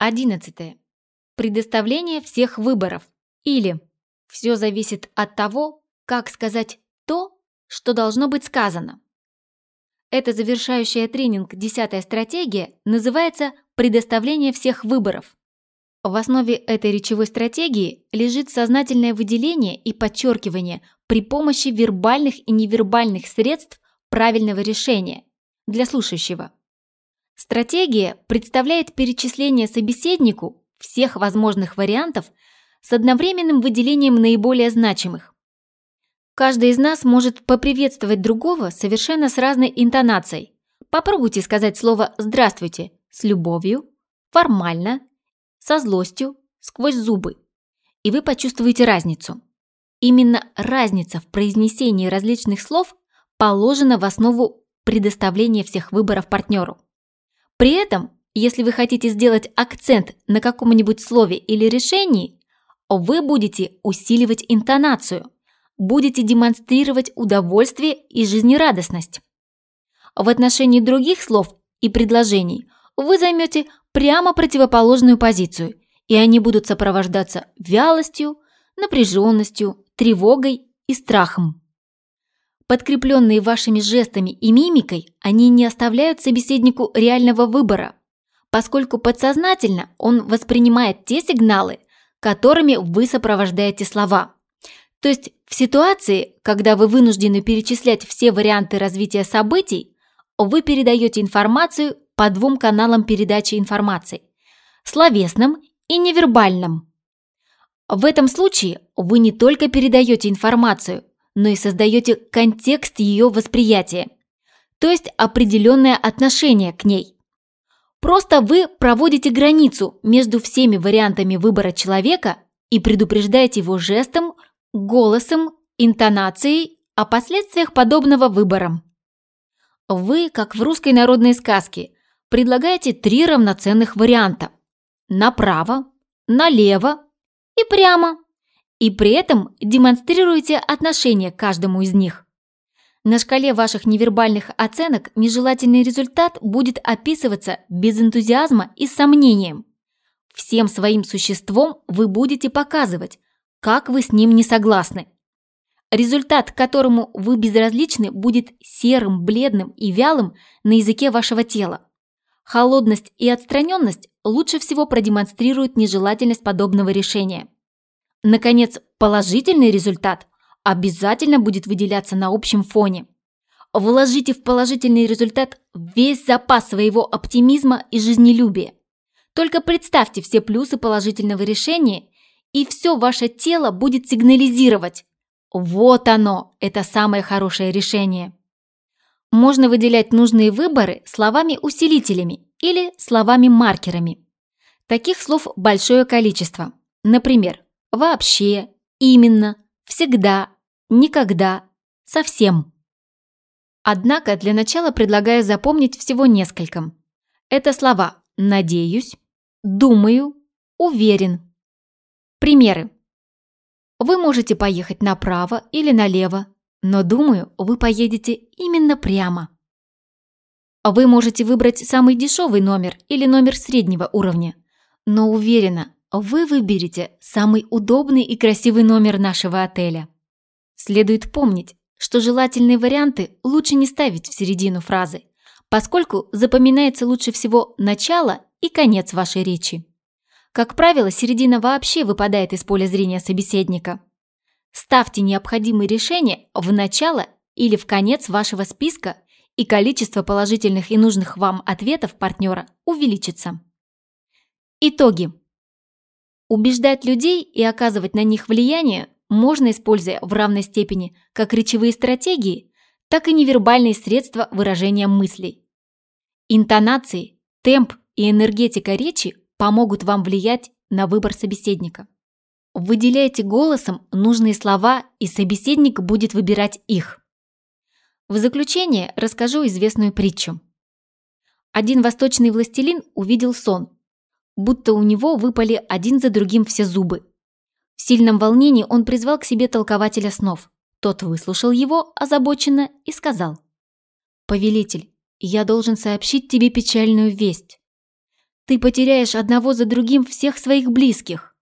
11. Предоставление всех выборов. Или все зависит от того, как сказать то, что должно быть сказано. Эта завершающая тренинг «Десятая стратегия» называется «Предоставление всех выборов». В основе этой речевой стратегии лежит сознательное выделение и подчеркивание при помощи вербальных и невербальных средств правильного решения для слушающего. Стратегия представляет перечисление собеседнику всех возможных вариантов с одновременным выделением наиболее значимых. Каждый из нас может поприветствовать другого совершенно с разной интонацией. Попробуйте сказать слово «здравствуйте» с любовью, формально, со злостью, сквозь зубы, и вы почувствуете разницу. Именно разница в произнесении различных слов положена в основу предоставления всех выборов партнеру. При этом, если вы хотите сделать акцент на каком-нибудь слове или решении, вы будете усиливать интонацию, будете демонстрировать удовольствие и жизнерадостность. В отношении других слов и предложений вы займете прямо противоположную позицию, и они будут сопровождаться вялостью, напряженностью, тревогой и страхом. Подкрепленные вашими жестами и мимикой, они не оставляют собеседнику реального выбора, поскольку подсознательно он воспринимает те сигналы, которыми вы сопровождаете слова. То есть в ситуации, когда вы вынуждены перечислять все варианты развития событий, вы передаете информацию по двум каналам передачи информации – словесным и невербальным. В этом случае вы не только передаете информацию, но и создаете контекст ее восприятия, то есть определенное отношение к ней. Просто вы проводите границу между всеми вариантами выбора человека и предупреждаете его жестом, голосом, интонацией о последствиях подобного выбора. Вы, как в русской народной сказке, предлагаете три равноценных варианта – направо, налево и прямо и при этом демонстрируете отношение к каждому из них. На шкале ваших невербальных оценок нежелательный результат будет описываться без энтузиазма и сомнением. Всем своим существом вы будете показывать, как вы с ним не согласны. Результат, к которому вы безразличны, будет серым, бледным и вялым на языке вашего тела. Холодность и отстраненность лучше всего продемонстрируют нежелательность подобного решения. Наконец, положительный результат обязательно будет выделяться на общем фоне. Вложите в положительный результат весь запас своего оптимизма и жизнелюбия. Только представьте все плюсы положительного решения, и все ваше тело будет сигнализировать. Вот оно, это самое хорошее решение. Можно выделять нужные выборы словами-усилителями или словами-маркерами. Таких слов большое количество. Например, вообще, именно, всегда, никогда, совсем. Однако для начала предлагаю запомнить всего несколько. Это слова «надеюсь», «думаю», «уверен». Примеры. Вы можете поехать направо или налево, но думаю, вы поедете именно прямо. Вы можете выбрать самый дешевый номер или номер среднего уровня, но уверена, вы выберете самый удобный и красивый номер нашего отеля. Следует помнить, что желательные варианты лучше не ставить в середину фразы, поскольку запоминается лучше всего начало и конец вашей речи. Как правило, середина вообще выпадает из поля зрения собеседника. Ставьте необходимые решения в начало или в конец вашего списка, и количество положительных и нужных вам ответов партнера увеличится. Итоги. Убеждать людей и оказывать на них влияние можно, используя в равной степени как речевые стратегии, так и невербальные средства выражения мыслей. Интонации, темп и энергетика речи помогут вам влиять на выбор собеседника. Выделяйте голосом нужные слова, и собеседник будет выбирать их. В заключение расскажу известную притчу. Один восточный властелин увидел сон, будто у него выпали один за другим все зубы. В сильном волнении он призвал к себе толкователя снов. Тот выслушал его озабоченно и сказал. «Повелитель, я должен сообщить тебе печальную весть. ты потеряешь одного за другим всех своих близких».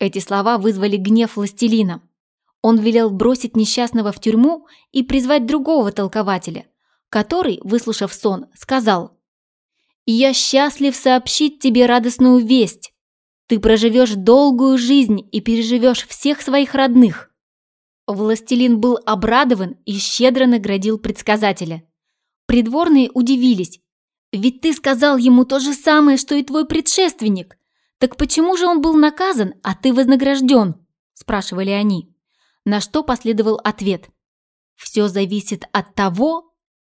Эти слова вызвали гнев властелина. Он велел бросить несчастного в тюрьму и призвать другого толкователя, который, выслушав сон, сказал «Я счастлив сообщить тебе радостную весть. Ты проживешь долгую жизнь и переживешь всех своих родных». Властелин был обрадован и щедро наградил предсказателя. Придворные удивились. «Ведь ты сказал ему то же самое, что и твой предшественник. Так почему же он был наказан, а ты вознагражден?» – спрашивали они. На что последовал ответ. «Все зависит от того,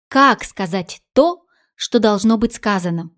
как сказать то, что должно быть сказано».